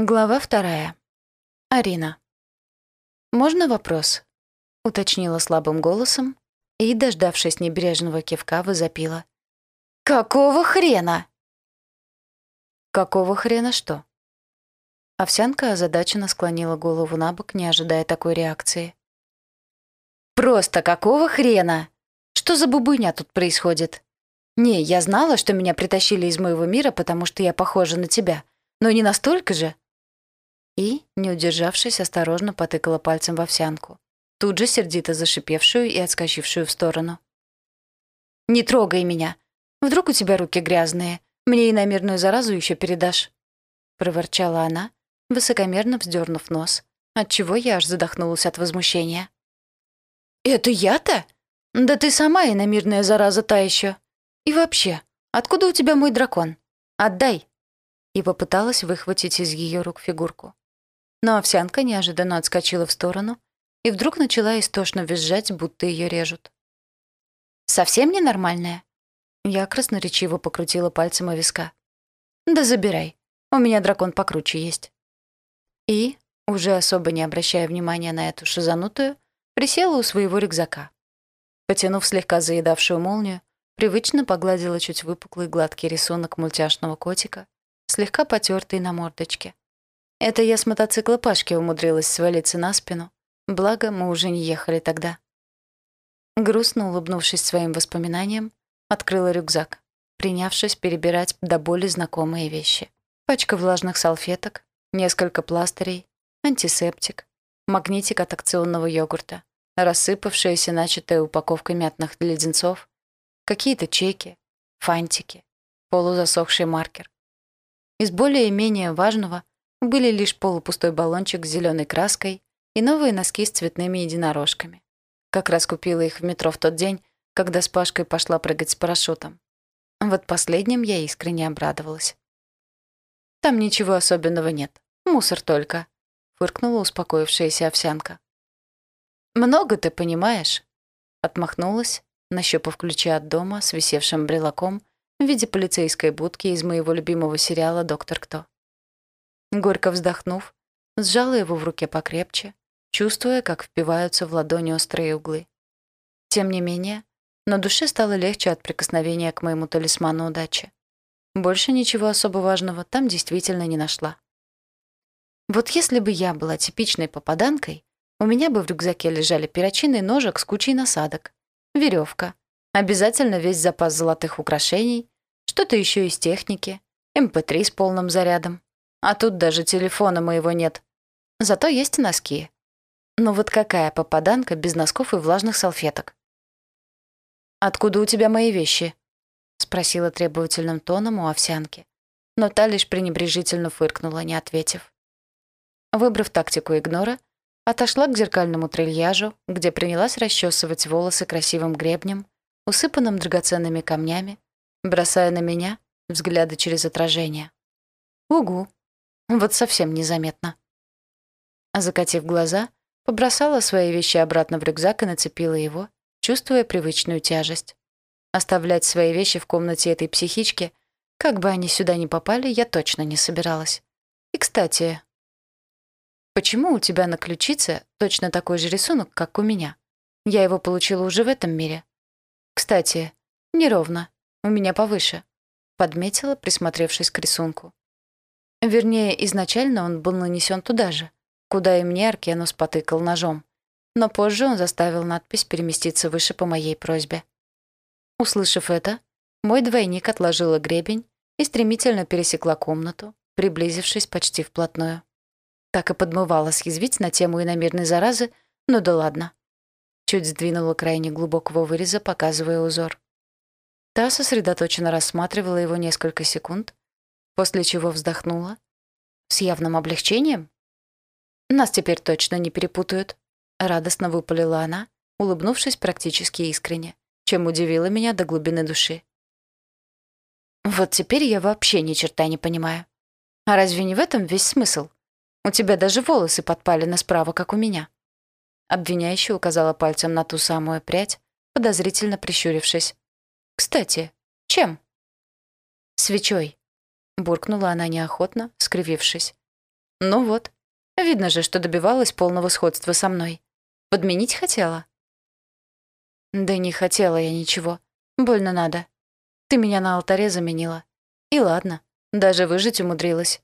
Глава вторая. Арина. «Можно вопрос?» — уточнила слабым голосом и, дождавшись небрежного кивка, возопила. «Какого хрена?» «Какого хрена что?» Овсянка озадаченно склонила голову на бок, не ожидая такой реакции. «Просто какого хрена? Что за бубыня тут происходит? Не, я знала, что меня притащили из моего мира, потому что я похожа на тебя. Но не настолько же. И, не удержавшись, осторожно потыкала пальцем в овсянку, тут же сердито зашипевшую и отскочившую в сторону. «Не трогай меня. Вдруг у тебя руки грязные. Мне иномерную заразу еще передашь?» Проворчала она, высокомерно вздернув нос, отчего я аж задохнулась от возмущения. «Это я-то? Да ты сама иномирная зараза та еще. И вообще, откуда у тебя мой дракон? Отдай!» и попыталась выхватить из ее рук фигурку. Но овсянка неожиданно отскочила в сторону и вдруг начала истошно визжать, будто ее режут. «Совсем ненормальная?» Я красноречиво покрутила пальцем о виска. «Да забирай. У меня дракон покруче есть». И, уже особо не обращая внимания на эту шизанутую, присела у своего рюкзака. Потянув слегка заедавшую молнию, привычно погладила чуть выпуклый гладкий рисунок мультяшного котика слегка потертый на мордочке. Это я с мотоцикла Пашки умудрилась свалиться на спину, благо мы уже не ехали тогда. Грустно улыбнувшись своим воспоминаниям, открыла рюкзак, принявшись перебирать до боли знакомые вещи. Пачка влажных салфеток, несколько пластырей, антисептик, магнитик от акционного йогурта, рассыпавшаяся начатая упаковка мятных леденцов, какие-то чеки, фантики, полузасохший маркер. Из более-менее важного были лишь полупустой баллончик с зеленой краской и новые носки с цветными единорожками. Как раз купила их в метро в тот день, когда с Пашкой пошла прыгать с парашютом. Вот последним я искренне обрадовалась. «Там ничего особенного нет. Мусор только», — фыркнула успокоившаяся овсянка. «Много ты понимаешь?» Отмахнулась, нащупав ключи от дома с висевшим брелоком в виде полицейской будки из моего любимого сериала «Доктор Кто». Горько вздохнув, сжала его в руке покрепче, чувствуя, как впиваются в ладони острые углы. Тем не менее, на душе стало легче от прикосновения к моему талисману удачи. Больше ничего особо важного там действительно не нашла. Вот если бы я была типичной попаданкой, у меня бы в рюкзаке лежали перочинный ножик с кучей насадок, веревка, Обязательно весь запас золотых украшений, что-то еще из техники, МП3 эм с полным зарядом. А тут даже телефона моего нет. Зато есть носки. Но вот какая попаданка без носков и влажных салфеток? «Откуда у тебя мои вещи?» — спросила требовательным тоном у овсянки. Но та лишь пренебрежительно фыркнула, не ответив. Выбрав тактику игнора, отошла к зеркальному трильяжу, где принялась расчесывать волосы красивым гребнем, усыпанным драгоценными камнями, бросая на меня взгляды через отражение. Угу, вот совсем незаметно. Закатив глаза, побросала свои вещи обратно в рюкзак и нацепила его, чувствуя привычную тяжесть. Оставлять свои вещи в комнате этой психички, как бы они сюда ни попали, я точно не собиралась. И, кстати, почему у тебя на ключице точно такой же рисунок, как у меня? Я его получила уже в этом мире. «Кстати, неровно. У меня повыше», — подметила, присмотревшись к рисунку. Вернее, изначально он был нанесен туда же, куда и мне Аркенус потыкал ножом. Но позже он заставил надпись переместиться выше по моей просьбе. Услышав это, мой двойник отложила гребень и стремительно пересекла комнату, приблизившись почти вплотную. Так и подмывала съязвить на тему иномирной заразы, но да ладно. Чуть сдвинула крайне глубокого выреза, показывая узор. Та сосредоточенно рассматривала его несколько секунд, после чего вздохнула. С явным облегчением? «Нас теперь точно не перепутают», — радостно выпалила она, улыбнувшись практически искренне, чем удивила меня до глубины души. «Вот теперь я вообще ни черта не понимаю. А разве не в этом весь смысл? У тебя даже волосы подпали справа, как у меня». Обвиняющая указала пальцем на ту самую прядь, подозрительно прищурившись. «Кстати, чем?» «Свечой», — буркнула она неохотно, скривившись. Ну вот. Видно же, что добивалась полного сходства со мной. Подменить хотела? Да не хотела я ничего. Больно надо. Ты меня на алтаре заменила. И ладно, даже выжить умудрилась.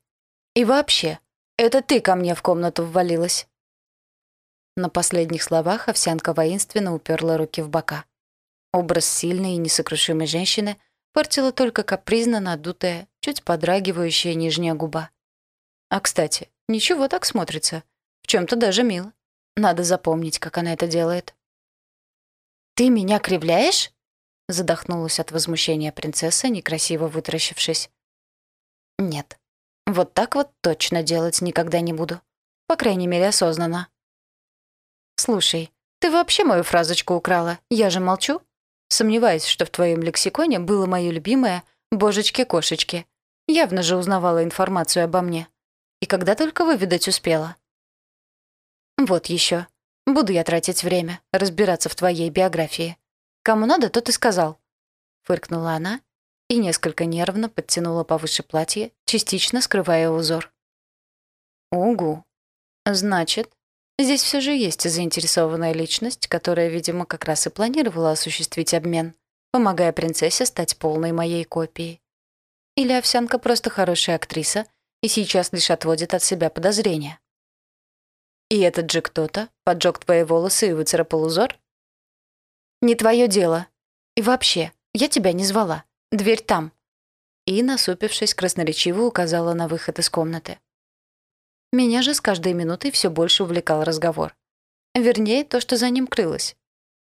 И вообще, это ты ко мне в комнату ввалилась. На последних словах овсянка воинственно уперла руки в бока. Образ сильной и несокрушимой женщины портила только капризно надутая, чуть подрагивающая нижняя губа. А, кстати, ничего так смотрится. В чем то даже мило. Надо запомнить, как она это делает. «Ты меня кривляешь?» Задохнулась от возмущения принцесса, некрасиво вытаращившись. «Нет, вот так вот точно делать никогда не буду. По крайней мере, осознанно». «Слушай, ты вообще мою фразочку украла? Я же молчу?» Сомневаюсь, что в твоем лексиконе было мое любимое «божечки-кошечки». Явно же узнавала информацию обо мне. И когда только выведать успела. Вот еще. Буду я тратить время, разбираться в твоей биографии. Кому надо, тот и сказал. Фыркнула она и несколько нервно подтянула повыше платье, частично скрывая узор. Угу. Значит, Здесь все же есть заинтересованная личность, которая, видимо, как раз и планировала осуществить обмен, помогая принцессе стать полной моей копией. Или овсянка просто хорошая актриса и сейчас лишь отводит от себя подозрения. И этот же кто-то поджег твои волосы и выцарапал узор? Не твое дело. И вообще, я тебя не звала. Дверь там. И, насупившись, красноречиво указала на выход из комнаты. Меня же с каждой минутой все больше увлекал разговор. Вернее, то, что за ним крылось.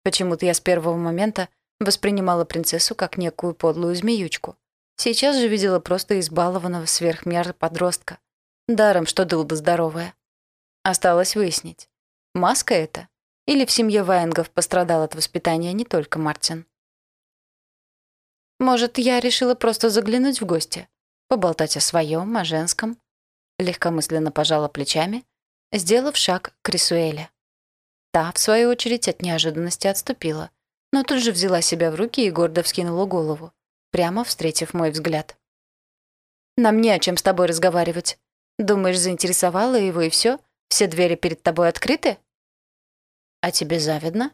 Почему-то я с первого момента воспринимала принцессу как некую подлую змеючку. Сейчас же видела просто избалованного сверхмер подростка. Даром, что дылда здоровая. Осталось выяснить, маска это или в семье Ваенгов пострадал от воспитания не только Мартин. Может, я решила просто заглянуть в гости, поболтать о своем, о женском, легкомысленно пожала плечами, сделав шаг к Рисуэле. Та, в свою очередь, от неожиданности отступила, но тут же взяла себя в руки и гордо вскинула голову, прямо встретив мой взгляд. «Нам не о чем с тобой разговаривать. Думаешь, заинтересовала его и все? Все двери перед тобой открыты?» «А тебе завидно?»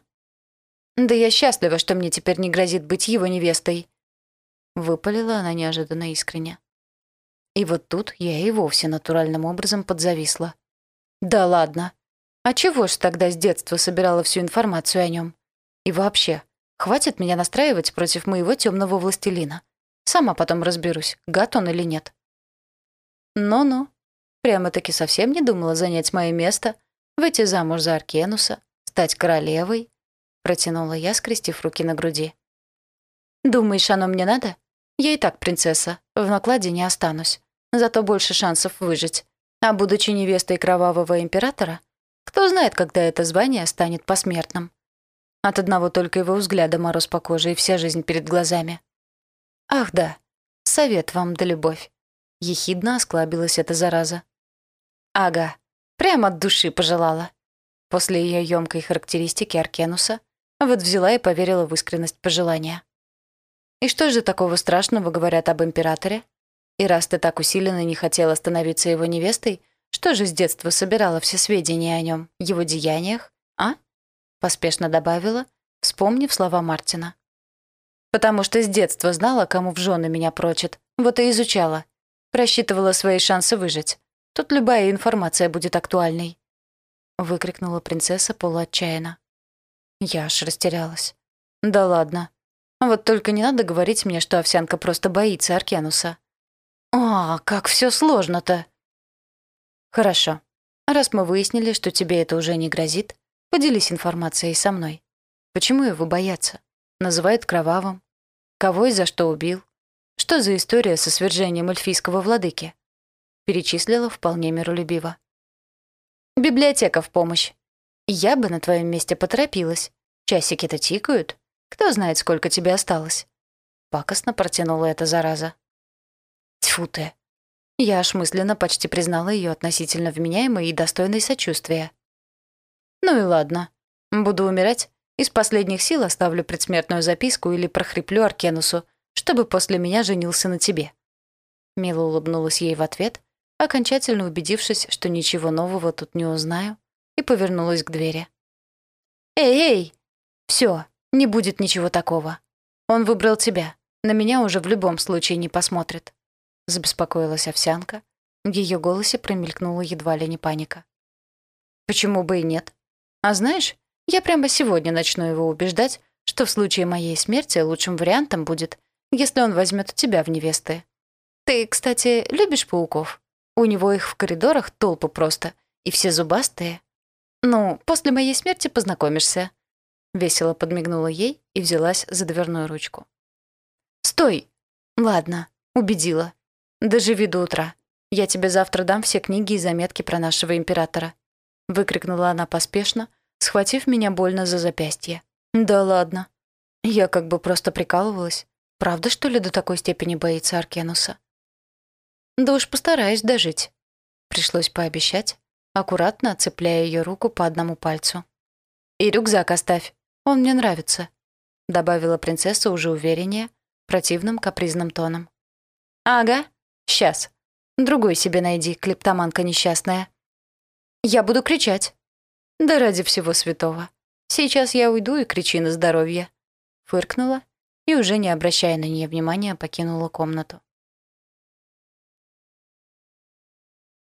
«Да я счастлива, что мне теперь не грозит быть его невестой», — выпалила она неожиданно искренне. И вот тут я и вовсе натуральным образом подзависла. Да ладно. А чего ж тогда с детства собирала всю информацию о нем? И вообще, хватит меня настраивать против моего темного властелина. Сама потом разберусь, гад он или нет. Ну-ну. Прямо-таки совсем не думала занять мое место, выйти замуж за Аркенуса, стать королевой. Протянула я, скрестив руки на груди. «Думаешь, оно мне надо? Я и так принцесса, в накладе не останусь зато больше шансов выжить. А будучи невестой кровавого императора, кто знает, когда это звание станет посмертным. От одного только его взгляда мороз по коже и вся жизнь перед глазами. Ах да, совет вам да любовь. Ехидно осклабилась эта зараза. Ага, прямо от души пожелала. После ее ёмкой характеристики Аркенуса вот взяла и поверила в искренность пожелания. И что же такого страшного говорят об императоре? И раз ты так усиленно не хотела становиться его невестой, что же с детства собирала все сведения о нем, его деяниях, а?» Поспешно добавила, вспомнив слова Мартина. «Потому что с детства знала, кому в жены меня прочит, вот и изучала. Просчитывала свои шансы выжить. Тут любая информация будет актуальной». Выкрикнула принцесса полуотчаянно. Я аж растерялась. «Да ладно. Вот только не надо говорить мне, что овсянка просто боится Аркенуса. «А, как все сложно-то!» «Хорошо. Раз мы выяснили, что тебе это уже не грозит, поделись информацией со мной. Почему его боятся? Называют кровавым? Кого и за что убил? Что за история со свержением эльфийского владыки?» Перечислила вполне миролюбиво. «Библиотека в помощь. Я бы на твоем месте поторопилась. Часики-то тикают. Кто знает, сколько тебе осталось?» Пакостно протянула эта зараза. Тьфу ты. Я аж мысленно почти признала ее относительно вменяемой и достойной сочувствия. Ну и ладно. Буду умирать, из последних сил оставлю предсмертную записку или прохриплю Аркенусу, чтобы после меня женился на тебе. Мило улыбнулась ей в ответ окончательно убедившись, что ничего нового тут не узнаю, и повернулась к двери. «Эй, эй! Все, не будет ничего такого. Он выбрал тебя. На меня уже в любом случае не посмотрит», — забеспокоилась овсянка. В ее голосе промелькнула едва ли не паника. «Почему бы и нет? А знаешь, я прямо сегодня начну его убеждать, что в случае моей смерти лучшим вариантом будет, если он возьмет тебя в невесты. Ты, кстати, любишь пауков? У него их в коридорах толпы просто, и все зубастые. Ну, после моей смерти познакомишься». Весело подмигнула ей и взялась за дверную ручку. «Стой! Ладно, убедила. Доживи до утра. Я тебе завтра дам все книги и заметки про нашего императора». Выкрикнула она поспешно, схватив меня больно за запястье. «Да ладно. Я как бы просто прикалывалась. Правда, что ли, до такой степени боится Аркенуса?» «Да уж постараюсь дожить», — пришлось пообещать, аккуратно отцепляя ее руку по одному пальцу. «И рюкзак оставь, он мне нравится», — добавила принцесса уже увереннее, противным капризным тоном. «Ага, сейчас. Другой себе найди, клептоманка несчастная». «Я буду кричать». «Да ради всего святого. Сейчас я уйду и кричи на здоровье», — фыркнула и, уже не обращая на нее внимания, покинула комнату.